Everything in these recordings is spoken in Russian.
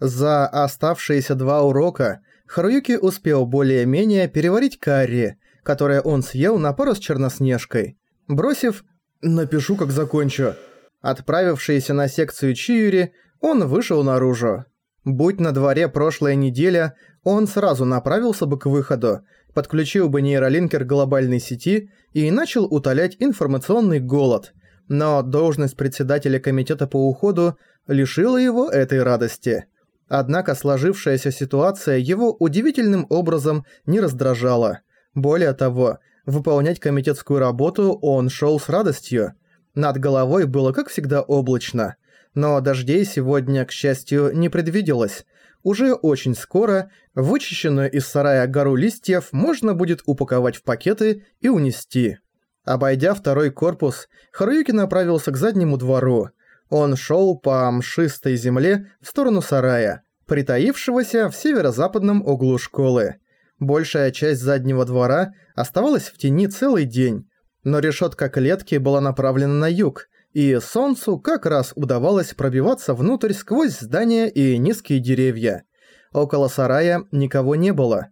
За оставшиеся два урока Харуюки успел более-менее переварить карри, которое он съел на пару с Черноснежкой, бросив «напишу, как закончу». Отправившийся на секцию Чиюри, он вышел наружу. Будь на дворе прошлая неделя, он сразу направился бы к выходу, подключил бы нейролинкер глобальной сети и начал утолять информационный голод. Но должность председателя комитета по уходу лишила его этой радости. Однако сложившаяся ситуация его удивительным образом не раздражала. Более того, выполнять комитетскую работу он шел с радостью. Над головой было как всегда облачно. Но дождей сегодня, к счастью, не предвиделось. Уже очень скоро вычищенную из сарая гору листьев можно будет упаковать в пакеты и унести. Обойдя второй корпус, Харуюки направился к заднему двору. Он шел по мшистой земле в сторону сарая, притаившегося в северо-западном углу школы. Большая часть заднего двора оставалась в тени целый день, но решетка клетки была направлена на юг, и солнцу как раз удавалось пробиваться внутрь сквозь здания и низкие деревья. Около сарая никого не было.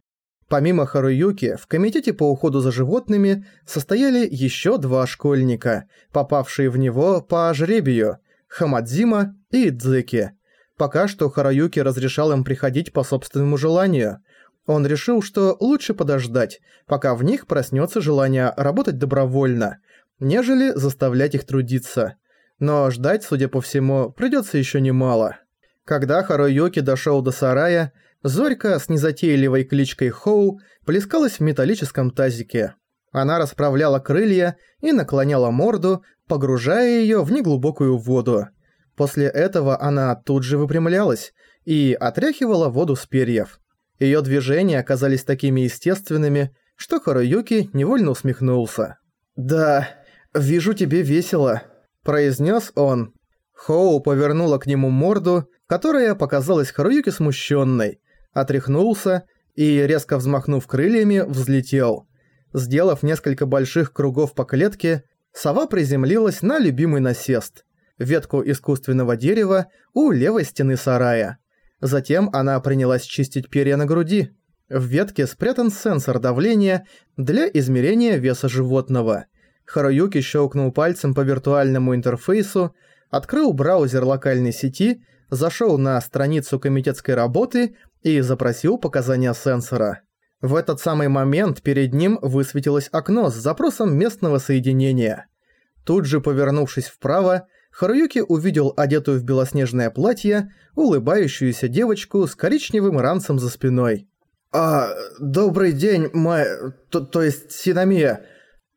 Помимо Харуюки, в комитете по уходу за животными состояли еще два школьника, попавшие в него по жребию – Хамадзима и Дзыки. Пока что Харуюки разрешал им приходить по собственному желанию. Он решил, что лучше подождать, пока в них проснется желание работать добровольно – нежели заставлять их трудиться. Но ждать, судя по всему, придётся ещё немало. Когда Харуюки дошёл до сарая, Зорька с незатейливой кличкой Хоу плескалась в металлическом тазике. Она расправляла крылья и наклоняла морду, погружая её в неглубокую воду. После этого она тут же выпрямлялась и отряхивала воду с перьев. Её движения оказались такими естественными, что Харуюки невольно усмехнулся. «Да, «Вижу, тебе весело», – произнес он. Хоу повернула к нему морду, которая показалась Харуюке смущенной, отряхнулся и, резко взмахнув крыльями, взлетел. Сделав несколько больших кругов по клетке, сова приземлилась на любимый насест – ветку искусственного дерева у левой стены сарая. Затем она принялась чистить перья на груди. В ветке спрятан сенсор давления для измерения веса животного – Харуюки щелкнул пальцем по виртуальному интерфейсу, открыл браузер локальной сети, зашел на страницу комитетской работы и запросил показания сенсора. В этот самый момент перед ним высветилось окно с запросом местного соединения. Тут же, повернувшись вправо, Харуюки увидел одетую в белоснежное платье, улыбающуюся девочку с коричневым ранцем за спиной. «А, добрый день, Мэ... То, то есть Синамия.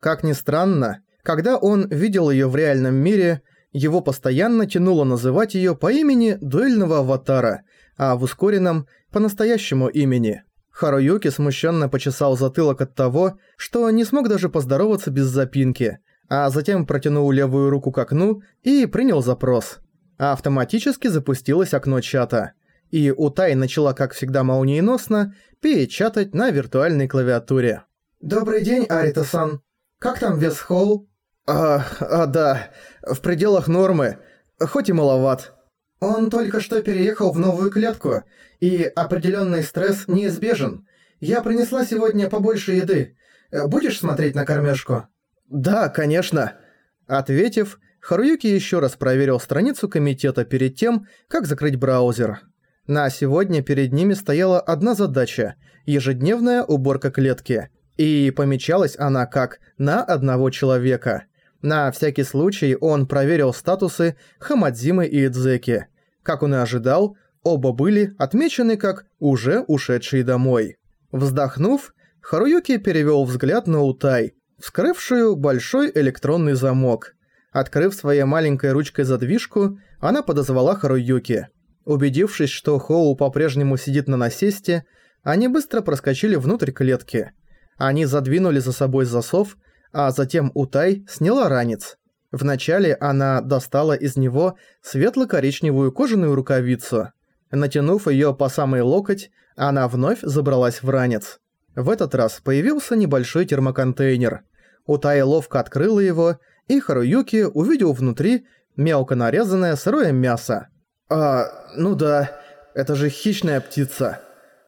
Как ни странно, когда он видел её в реальном мире, его постоянно тянуло называть её по имени дуэльного аватара, а в ускоренном – по настоящему имени. Харуюки смущенно почесал затылок от того, что не смог даже поздороваться без запинки, а затем протянул левую руку к окну и принял запрос. Автоматически запустилось окно чата. И Утай начала, как всегда молниеносно, печатать на виртуальной клавиатуре. «Добрый день, Арита-сан. Как там вес Холл? А, а, да, в пределах нормы, хоть и маловат. Он только что переехал в новую клетку, и определенный стресс неизбежен. Я принесла сегодня побольше еды. Будешь смотреть на кормежку? Да, конечно. Ответив, Харуюки еще раз проверил страницу комитета перед тем, как закрыть браузер. На сегодня перед ними стояла одна задача – ежедневная уборка клетки – и помечалась она как «на одного человека». На всякий случай он проверил статусы Хамадзимы и Идзеки. Как он и ожидал, оба были отмечены как «уже ушедшие домой». Вздохнув, Харуюки перевел взгляд на Утай, вскрывшую большой электронный замок. Открыв своей маленькой ручкой задвижку, она подозвала Харуюки. Убедившись, что Хоу по-прежнему сидит на насесте, они быстро проскочили внутрь клетки – они задвинули за собой засов, а затем Утай сняла ранец. Вначале она достала из него светло-коричневую кожаную рукавицу. Натянув её по самый локоть, она вновь забралась в ранец. В этот раз появился небольшой термоконтейнер. Утай ловко открыла его, и Харуюки увидел внутри мелко нарезанное сырое мясо. «А, ну да, это же хищная птица.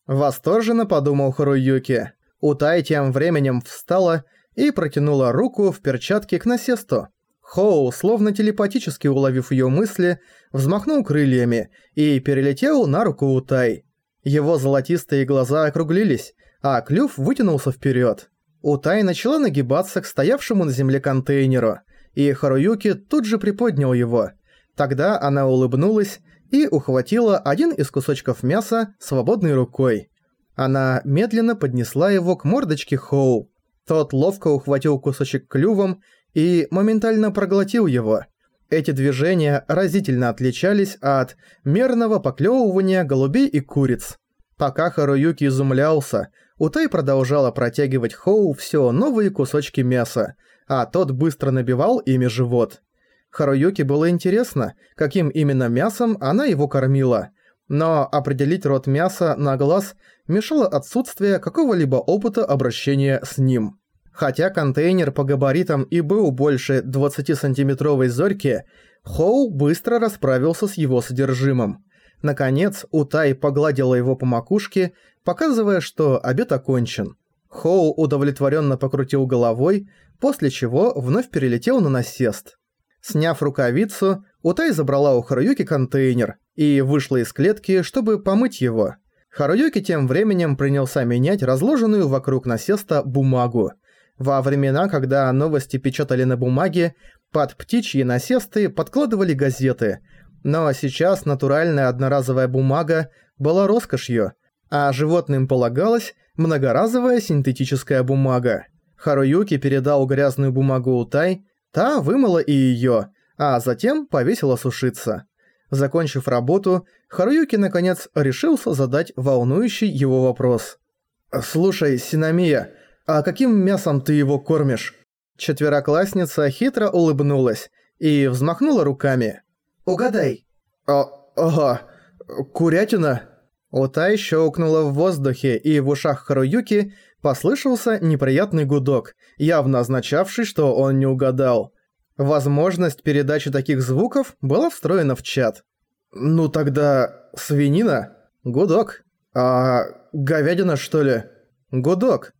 Восторженно подумал Харуюки. Утай тем временем встала и протянула руку в перчатке к насесту. Хоу, словно телепатически уловив её мысли, взмахнул крыльями и перелетел на руку Утай. Его золотистые глаза округлились, а клюв вытянулся вперёд. Утай начала нагибаться к стоявшему на земле контейнеру, и Харуюки тут же приподнял его. Тогда она улыбнулась и ухватила один из кусочков мяса свободной рукой. Она медленно поднесла его к мордочке Хоу. Тот ловко ухватил кусочек клювом и моментально проглотил его. Эти движения разительно отличались от мерного поклёвывания голубей и куриц. Пока Харуюки изумлялся, Утай продолжала протягивать Хоу все новые кусочки мяса, а тот быстро набивал ими живот. Харуюки было интересно, каким именно мясом она его кормила, но определить род мяса на глаз мешало отсутствие какого-либо опыта обращения с ним. Хотя контейнер по габаритам и был больше 20-сантиметровой зорьки, Хоу быстро расправился с его содержимым. Наконец, Утай погладила его по макушке, показывая, что обед окончен. Хоу удовлетворенно покрутил головой, после чего вновь перелетел на насест. Сняв рукавицу, Утай забрала у Харуюки контейнер и вышла из клетки, чтобы помыть его. Харуюки тем временем принялся менять разложенную вокруг насеста бумагу. Во времена, когда новости печатали на бумаге, под птичьи насесты подкладывали газеты. Но сейчас натуральная одноразовая бумага была роскошью, а животным полагалась многоразовая синтетическая бумага. Харуюки передал грязную бумагу Утай, та вымыла и её, а затем повесила сушиться. Закончив работу, Харуюки наконец решился задать волнующий его вопрос. «Слушай, Синамия, «А каким мясом ты его кормишь?» Четвероклассница хитро улыбнулась и взмахнула руками. «Угадай». «А, ага, курятина?» Утай щелкнула в воздухе, и в ушах Харуюки послышался неприятный гудок, явно означавший, что он не угадал. Возможность передачи таких звуков была встроена в чат. «Ну тогда... свинина?» «Гудок». «А... говядина, что ли?» «Гудок».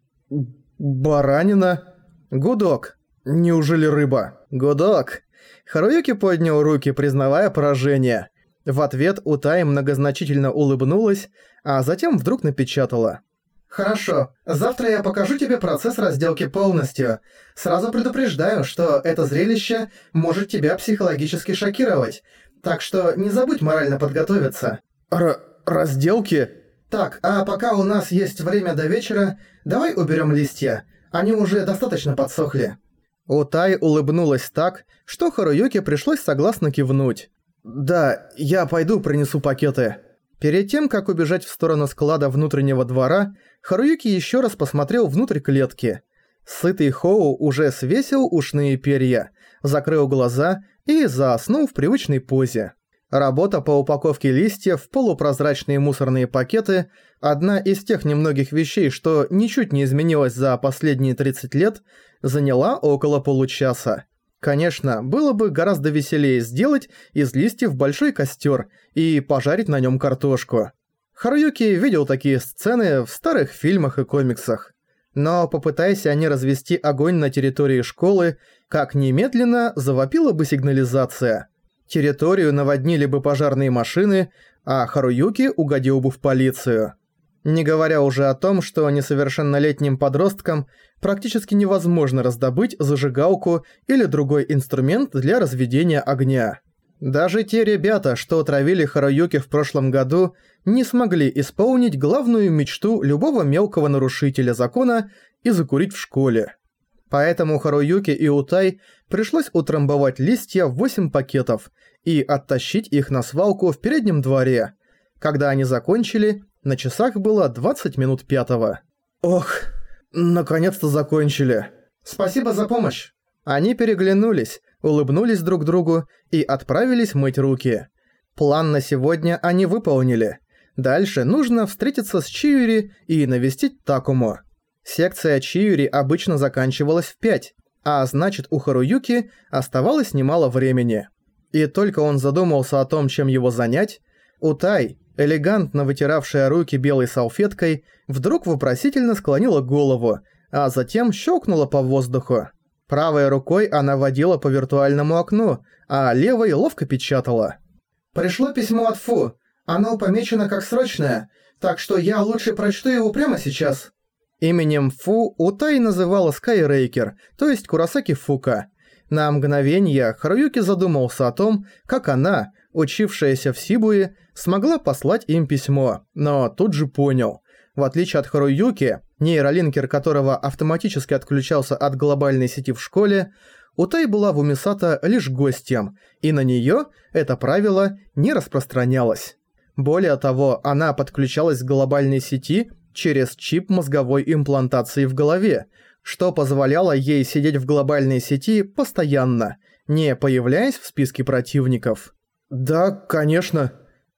«Баранина?» «Гудок!» «Неужели рыба?» «Гудок!» Харуюки поднял руки, признавая поражение. В ответ Утай многозначительно улыбнулась, а затем вдруг напечатала. «Хорошо, завтра я покажу тебе процесс разделки полностью. Сразу предупреждаю, что это зрелище может тебя психологически шокировать, так что не забудь морально подготовиться». Р разделки? Так, а пока у нас есть время до вечера, давай уберем листья. Они уже достаточно подсохли». Утай улыбнулась так, что Харуюке пришлось согласно кивнуть. «Да, я пойду принесу пакеты». Перед тем, как убежать в сторону склада внутреннего двора, Харуюки еще раз посмотрел внутрь клетки. Сытый Хоу уже свесил ушные перья, закрыл глаза и заснул в привычной позе. Работа по упаковке листьев в полупрозрачные мусорные пакеты – одна из тех немногих вещей, что ничуть не изменилась за последние 30 лет, заняла около получаса. Конечно, было бы гораздо веселее сделать из листьев большой костер и пожарить на нем картошку. Харуюки видел такие сцены в старых фильмах и комиксах. Но попытаясь они развести огонь на территории школы, как немедленно завопила бы сигнализация – Территорию наводнили бы пожарные машины, а Харуюки угодил бы в полицию. Не говоря уже о том, что несовершеннолетним подросткам практически невозможно раздобыть зажигалку или другой инструмент для разведения огня. Даже те ребята, что отравили Харуюки в прошлом году, не смогли исполнить главную мечту любого мелкого нарушителя закона и закурить в школе. Поэтому Харуюки и Утай пришлось утрамбовать листья в 8 пакетов и оттащить их на свалку в переднем дворе. Когда они закончили, на часах было 20 минут пятого. «Ох, наконец-то закончили. Спасибо за помощь». Они переглянулись, улыбнулись друг другу и отправились мыть руки. План на сегодня они выполнили. Дальше нужно встретиться с Чиури и навестить Такому. Секция Чиури обычно заканчивалась в 5, а значит у Харуюки оставалось немало времени. И только он задумался о том, чем его занять, Утай, элегантно вытиравшая руки белой салфеткой, вдруг вопросительно склонила голову, а затем щелкнула по воздуху. Правой рукой она водила по виртуальному окну, а левой ловко печатала. «Пришло письмо от Фу. Оно помечено как срочное, так что я лучше прочту его прямо сейчас». Именем Фу Утай называла Скайрейкер, то есть Курасаки Фука. На мгновение Харуюки задумался о том, как она, учившаяся в Сибуе, смогла послать им письмо, но тут же понял. В отличие от Харуюки, нейролинкер которого автоматически отключался от глобальной сети в школе, Утай была в Умисата лишь гостем, и на неё это правило не распространялось. Более того, она подключалась к глобальной сети через чип мозговой имплантации в голове, что позволяло ей сидеть в глобальной сети постоянно, не появляясь в списке противников. «Да, конечно».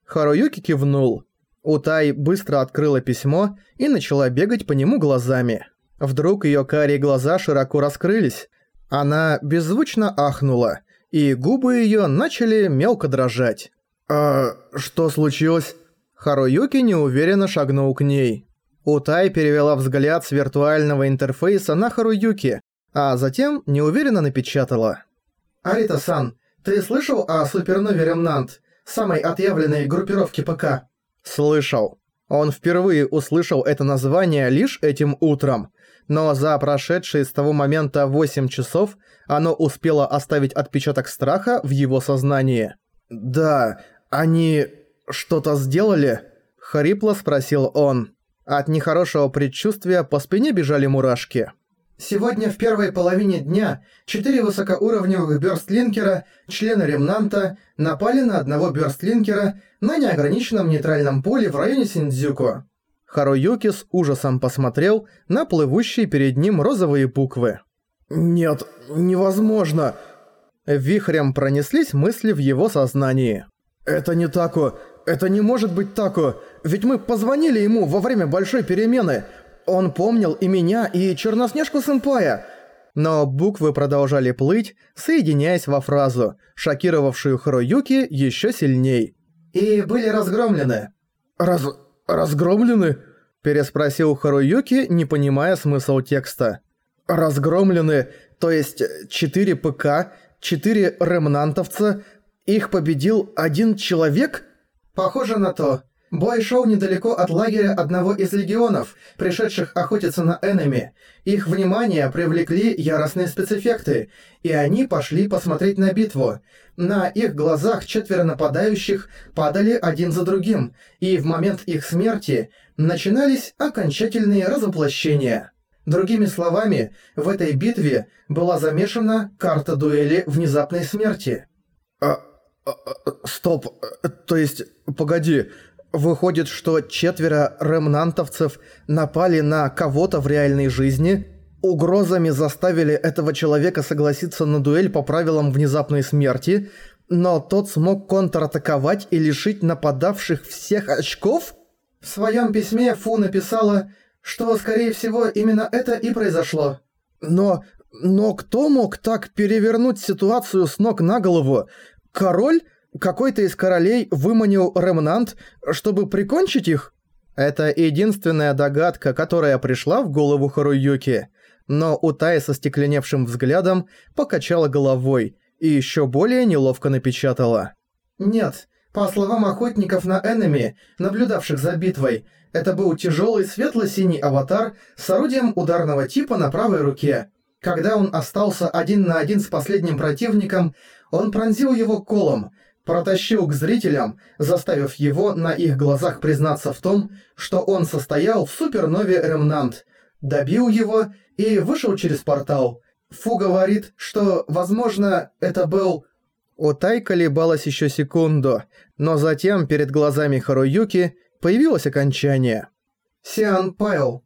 Харуюки кивнул. Утай быстро открыла письмо и начала бегать по нему глазами. Вдруг её карие глаза широко раскрылись. Она беззвучно ахнула, и губы её начали мелко дрожать. «А что случилось?» Харуюки неуверенно шагнул к ней. Утай перевела взгляд с виртуального интерфейса на Харуюки, а затем неуверенно напечатала. «Арита-сан, ты слышал о Супернове Ремнант, самой отъявленной группировке ПК?» Слышал. Он впервые услышал это название лишь этим утром, но за прошедшие с того момента 8 часов оно успело оставить отпечаток страха в его сознании. «Да, они что-то сделали?» – хрипло спросил он. От нехорошего предчувствия по спине бежали мурашки. Сегодня в первой половине дня четыре высокоуровневых бёрстлинкера, члены Ремнанта, напали на одного бёрстлинкера на неограниченном нейтральном поле в районе Синдзюко. Харуюки с ужасом посмотрел на плывущие перед ним розовые буквы. «Нет, невозможно!» Вихрем пронеслись мысли в его сознании. «Это не Тако! Это не может быть Тако! Ведь мы позвонили ему во время большой перемены! Он помнил и меня, и Черноснежку-сэмпая!» Но буквы продолжали плыть, соединяясь во фразу, шокировавшую Харуюки еще сильней. «И были разгромлены». «Раз... разгромлены?» переспросил Харуюки, не понимая смысл текста. «Разгромлены, то есть 4 ПК, 4 ремнантовца, их победил один человек?» Похоже на то. Бой шел недалеко от лагеря одного из легионов, пришедших охотиться на энеми. Их внимание привлекли яростные спецэффекты, и они пошли посмотреть на битву. На их глазах четверо нападающих падали один за другим, и в момент их смерти начинались окончательные разоплощения. Другими словами, в этой битве была замешана карта дуэли внезапной смерти. А стоп, то есть, погоди, выходит, что четверо ремнантовцев напали на кого-то в реальной жизни, угрозами заставили этого человека согласиться на дуэль по правилам внезапной смерти, но тот смог контратаковать и лишить нападавших всех очков? В своем письме Фу написала, что, скорее всего, именно это и произошло. Но... но кто мог так перевернуть ситуацию с ног на голову? Король? Какой-то из королей выманил ремнант, чтобы прикончить их? Это единственная догадка, которая пришла в голову Харуюки. Но Утай со стекленевшим взглядом покачала головой и еще более неловко напечатала. «Нет, по словам охотников на энеми, наблюдавших за битвой, это был тяжелый светло-синий аватар с орудием ударного типа на правой руке. Когда он остался один на один с последним противником, он пронзил его колом, протащил к зрителям, заставив его на их глазах признаться в том, что он состоял в супернове Ремнант, добил его и вышел через портал. Фу говорит, что, возможно, это был... Утай колебалась еще секунду, но затем перед глазами Харуюки появилось окончание. Сиан Пайл.